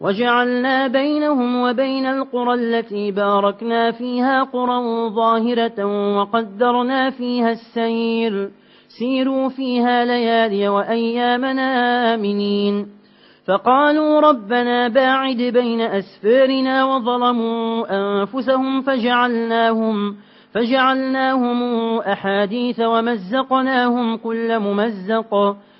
وجعلنا بينهم وبين القرى التي باركنا فيها قرى ظاهرة وقدرنا فيها السير. سيروا فيها ليالي وأيامنا آمنين. فقالوا ربنا باعد بين أسفارنا وظلموا أنفسهم فجعلناهم فجعلناهم أحاديث ومزقناهم كل ممزق.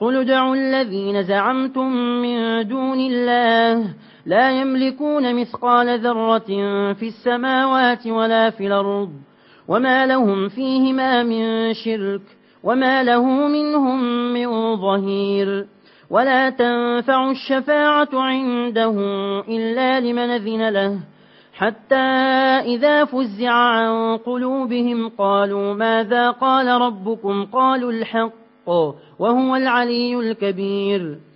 قل ادعوا الذين زعمتم من دون الله لا يملكون مثقال ذرة في السماوات ولا في الأرض وما لهم فيهما من شرك وما له منهم من ظهير ولا تنفع الشفاعة عنده إلا لمن ذن له حتى إذا فزع عن قلوبهم قالوا ماذا قال ربكم قالوا الحق وهو العلي الكبير.